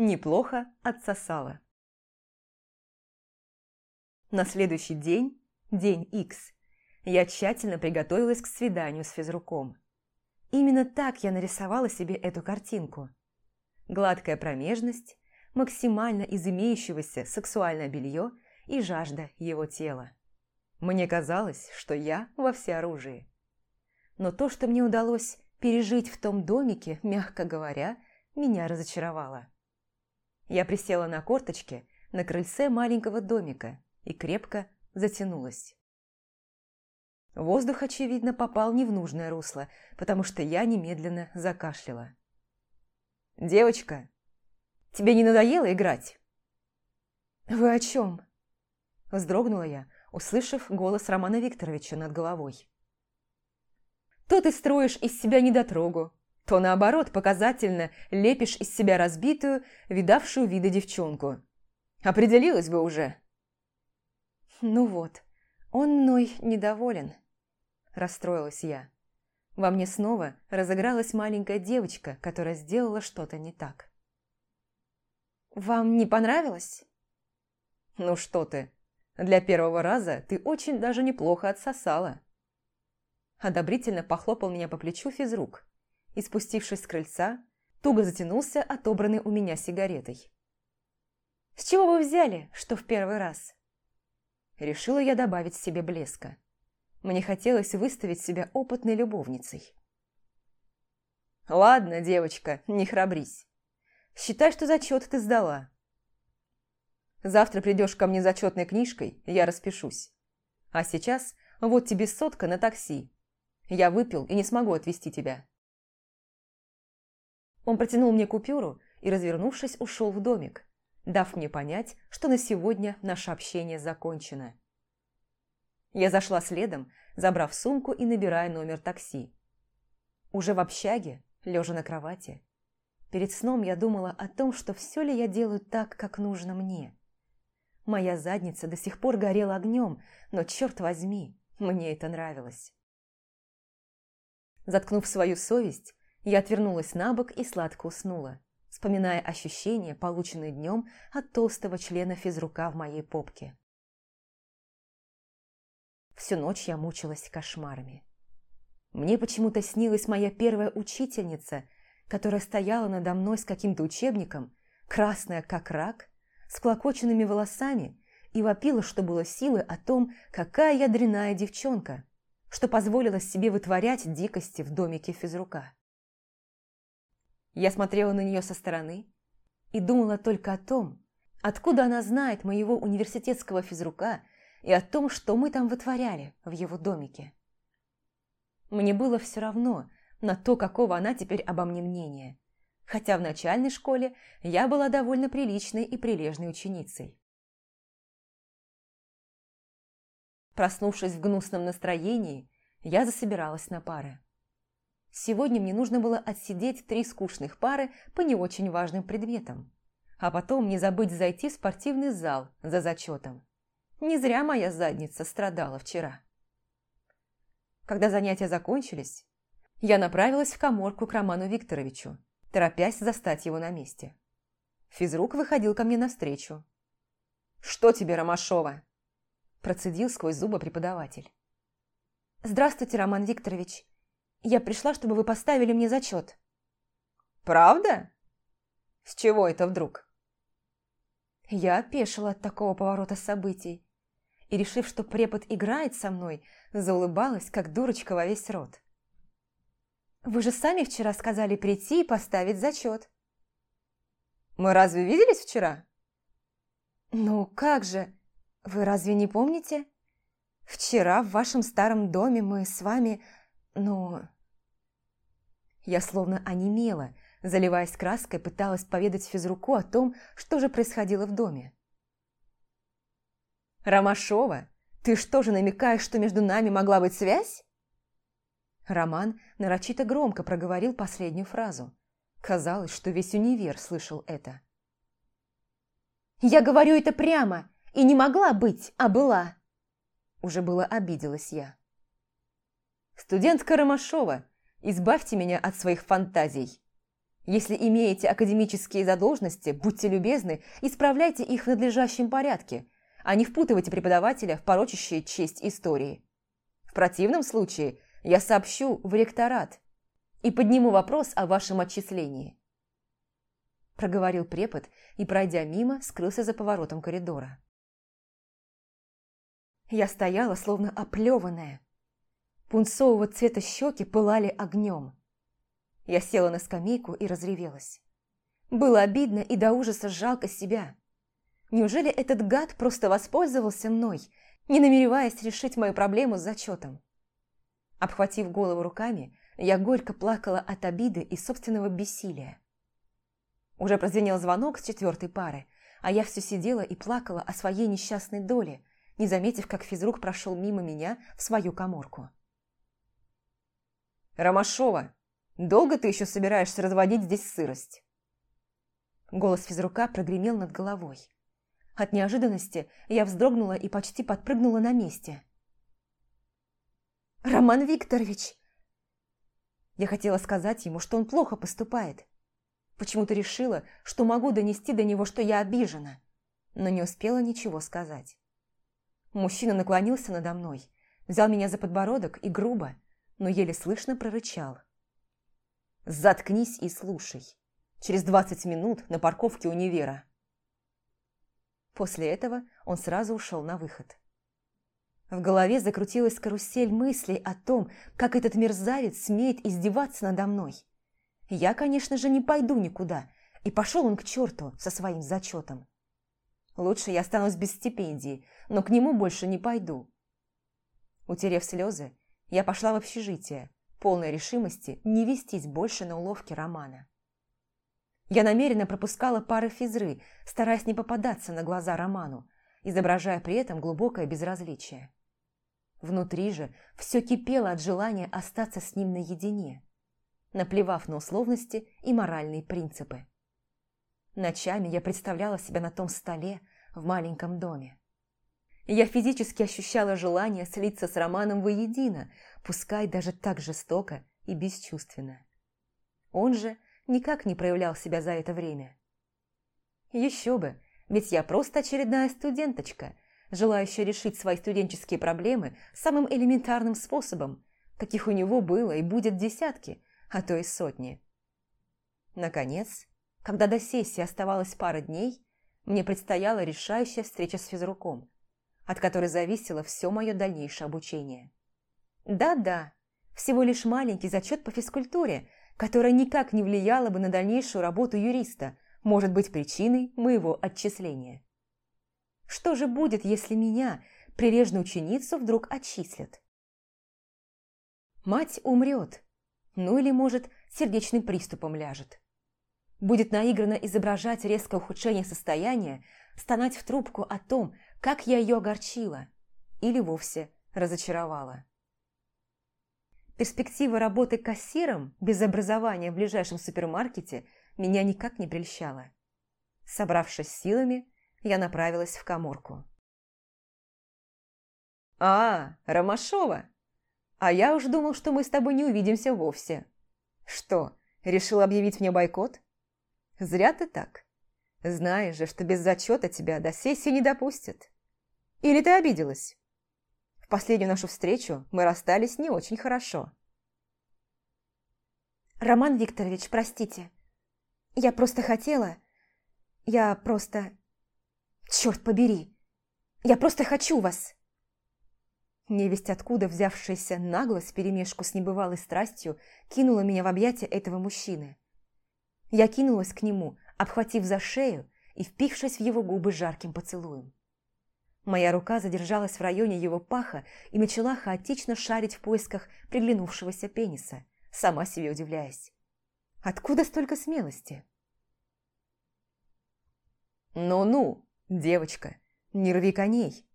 Неплохо отсосала. На следующий день, день X, я тщательно приготовилась к свиданию с физруком. Именно так я нарисовала себе эту картинку. Гладкая промежность, максимально из имеющегося сексуальное белье и жажда его тела. Мне казалось, что я во всеоружии. Но то, что мне удалось пережить в том домике, мягко говоря, меня разочаровало. Я присела на корточки на крыльце маленького домика и крепко затянулась. Воздух, очевидно, попал не в нужное русло, потому что я немедленно закашляла. «Девочка, тебе не надоело играть?» «Вы о чем?» Вздрогнула я, услышав голос Романа Викторовича над головой. «То ты строишь из себя недотрогу, то, наоборот, показательно лепишь из себя разбитую, видавшую виды девчонку. Определилась бы уже!» «Ну вот, он мной недоволен», – расстроилась я. Во мне снова разыгралась маленькая девочка, которая сделала что-то не так. «Вам не понравилось?» «Ну что ты, для первого раза ты очень даже неплохо отсосала». Одобрительно похлопал меня по плечу физрук и, спустившись с крыльца, туго затянулся отобранной у меня сигаретой. «С чего вы взяли, что в первый раз?» Решила я добавить себе блеска. Мне хотелось выставить себя опытной любовницей. «Ладно, девочка, не храбрись. Считай, что зачет ты сдала. Завтра придешь ко мне зачетной книжкой, я распишусь. А сейчас вот тебе сотка на такси. Я выпил и не смогу отвезти тебя». Он протянул мне купюру и, развернувшись, ушел в домик, дав мне понять, что на сегодня наше общение закончено. Я зашла следом, забрав сумку и набирая номер такси. Уже в общаге, лежа на кровати. Перед сном я думала о том, что все ли я делаю так, как нужно мне. Моя задница до сих пор горела огнем, но, черт возьми, мне это нравилось. Заткнув свою совесть, я отвернулась на бок и сладко уснула, вспоминая ощущения, полученные днем от толстого члена физрука в моей попке. Всю ночь я мучилась кошмарами. Мне почему-то снилась моя первая учительница, которая стояла надо мной с каким-то учебником, красная как рак, с клокоченными волосами и вопила, что было силы о том, какая я дряная девчонка, что позволила себе вытворять дикости в домике физрука. Я смотрела на нее со стороны и думала только о том, откуда она знает моего университетского физрука и о том, что мы там вытворяли в его домике. Мне было все равно на то, какого она теперь обо мне мнения, хотя в начальной школе я была довольно приличной и прилежной ученицей. Проснувшись в гнусном настроении, я засобиралась на пары. Сегодня мне нужно было отсидеть три скучных пары по не очень важным предметам, а потом не забыть зайти в спортивный зал за зачетом. Не зря моя задница страдала вчера. Когда занятия закончились, я направилась в коморку к Роману Викторовичу, торопясь застать его на месте. Физрук выходил ко мне навстречу. «Что тебе, Ромашова?» Процедил сквозь зубы преподаватель. «Здравствуйте, Роман Викторович. Я пришла, чтобы вы поставили мне зачет». «Правда? С чего это вдруг?» Я опешила от такого поворота событий и, решив, что препод играет со мной, заулыбалась, как дурочка во весь рот. «Вы же сами вчера сказали прийти и поставить зачет». «Мы разве виделись вчера?» «Ну как же, вы разве не помните? Вчера в вашем старом доме мы с вами, ну...» Я словно онемела, заливаясь краской, пыталась поведать физруку о том, что же происходило в доме. «Ромашова, ты что же намекаешь, что между нами могла быть связь?» Роман нарочито громко проговорил последнюю фразу. Казалось, что весь универ слышал это. «Я говорю это прямо, и не могла быть, а была!» Уже было обиделась я. «Студентка Ромашова, избавьте меня от своих фантазий. Если имеете академические задолженности, будьте любезны, исправляйте их в надлежащем порядке, а не впутывайте преподавателя в порочащие честь истории. В противном случае я сообщу в ректорат и подниму вопрос о вашем отчислении. Проговорил препод и, пройдя мимо, скрылся за поворотом коридора. Я стояла, словно оплеванная. Пунцового цвета щеки пылали огнем. Я села на скамейку и разревелась. Было обидно и до ужаса жалко себя. Неужели этот гад просто воспользовался мной, не намереваясь решить мою проблему с зачетом? Обхватив голову руками, я горько плакала от обиды и собственного бессилия. Уже прозвенел звонок с четвертой пары, а я все сидела и плакала о своей несчастной доле, не заметив, как физрук прошел мимо меня в свою коморку. «Ромашова, долго ты еще собираешься разводить здесь сырость?» Голос физрука прогремел над головой. От неожиданности я вздрогнула и почти подпрыгнула на месте. «Роман Викторович!» Я хотела сказать ему, что он плохо поступает. Почему-то решила, что могу донести до него, что я обижена, но не успела ничего сказать. Мужчина наклонился надо мной, взял меня за подбородок и грубо, но еле слышно прорычал. «Заткнись и слушай. Через двадцать минут на парковке универа». После этого он сразу ушел на выход. В голове закрутилась карусель мыслей о том, как этот мерзавец смеет издеваться надо мной. Я, конечно же, не пойду никуда, и пошел он к черту со своим зачетом. Лучше я останусь без стипендии, но к нему больше не пойду. Утерев слезы, я пошла в общежитие, полной решимости не вестись больше на уловки Романа. Я намеренно пропускала пары физры, стараясь не попадаться на глаза Роману, изображая при этом глубокое безразличие. Внутри же все кипело от желания остаться с ним наедине, наплевав на условности и моральные принципы. Ночами я представляла себя на том столе в маленьком доме. Я физически ощущала желание слиться с Романом воедино, пускай даже так жестоко и бесчувственно. Он же никак не проявлял себя за это время. Еще бы, ведь я просто очередная студенточка, желающая решить свои студенческие проблемы самым элементарным способом, каких у него было и будет десятки, а то и сотни. Наконец, когда до сессии оставалось пара дней, мне предстояла решающая встреча с физруком, от которой зависело все мое дальнейшее обучение. Да-да, всего лишь маленький зачет по физкультуре, которая никак не влияла бы на дальнейшую работу юриста, может быть причиной моего отчисления. Что же будет, если меня, прилежную ученицу, вдруг отчислят? Мать умрет, ну или, может, сердечным приступом ляжет будет наигранно изображать резкое ухудшение состояния, стонать в трубку о том, как я ее огорчила или вовсе разочаровала. Перспектива работы кассиром без образования в ближайшем супермаркете меня никак не прельщала. Собравшись силами, я направилась в коморку. «А, Ромашова! А я уж думал, что мы с тобой не увидимся вовсе. Что, решил объявить мне бойкот?» Зря ты так. Знаешь же, что без зачета тебя до сессии не допустят. Или ты обиделась? В последнюю нашу встречу мы расстались не очень хорошо. Роман Викторович, простите. Я просто хотела... Я просто... Черт побери! Я просто хочу вас!» Невесть откуда взявшаяся наглость перемешку с небывалой страстью кинула меня в объятия этого мужчины. Я кинулась к нему, обхватив за шею и впившись в его губы жарким поцелуем. Моя рука задержалась в районе его паха и начала хаотично шарить в поисках приглянувшегося пениса, сама себе удивляясь. Откуда столько смелости? «Ну-ну, девочка, не рви коней.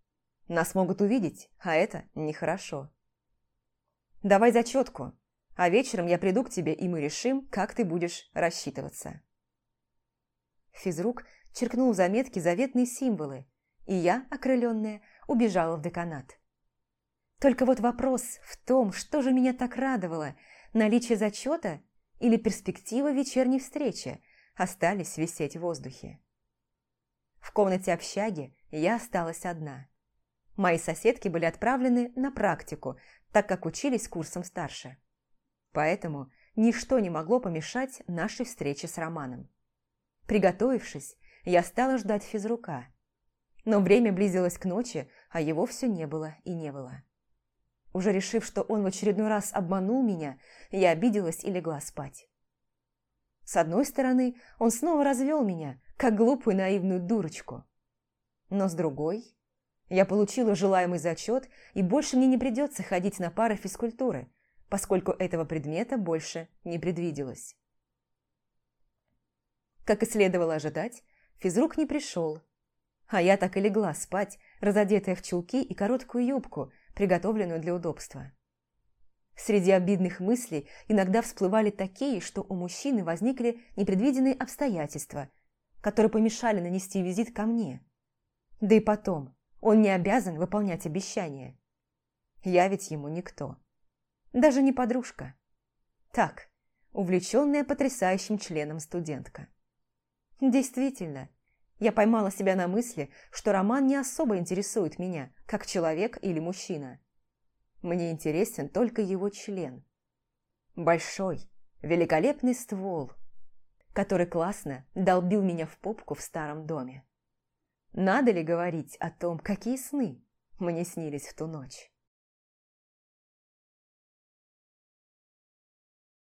Нас могут увидеть, а это нехорошо. Давай зачетку, а вечером я приду к тебе, и мы решим, как ты будешь рассчитываться». Физрук черкнул в заметке заветные символы, и я, окрыленная, убежала в деканат. Только вот вопрос в том, что же меня так радовало, наличие зачета или перспектива вечерней встречи остались висеть в воздухе. В комнате общаги я осталась одна. Мои соседки были отправлены на практику, так как учились курсом старше. Поэтому ничто не могло помешать нашей встрече с Романом. Приготовившись, я стала ждать физрука. Но время близилось к ночи, а его все не было и не было. Уже решив, что он в очередной раз обманул меня, я обиделась и легла спать. С одной стороны, он снова развел меня, как глупую наивную дурочку. Но с другой, я получила желаемый зачет, и больше мне не придется ходить на пары физкультуры, поскольку этого предмета больше не предвиделось. Как и следовало ожидать, физрук не пришел, а я так и легла спать, разодетая в чулки и короткую юбку, приготовленную для удобства. Среди обидных мыслей иногда всплывали такие, что у мужчины возникли непредвиденные обстоятельства, которые помешали нанести визит ко мне. Да и потом, он не обязан выполнять обещания. Я ведь ему никто. Даже не подружка. Так, увлеченная потрясающим членом студентка. Действительно, я поймала себя на мысли, что роман не особо интересует меня, как человек или мужчина. Мне интересен только его член. Большой, великолепный ствол, который классно долбил меня в попку в старом доме. Надо ли говорить о том, какие сны мне снились в ту ночь?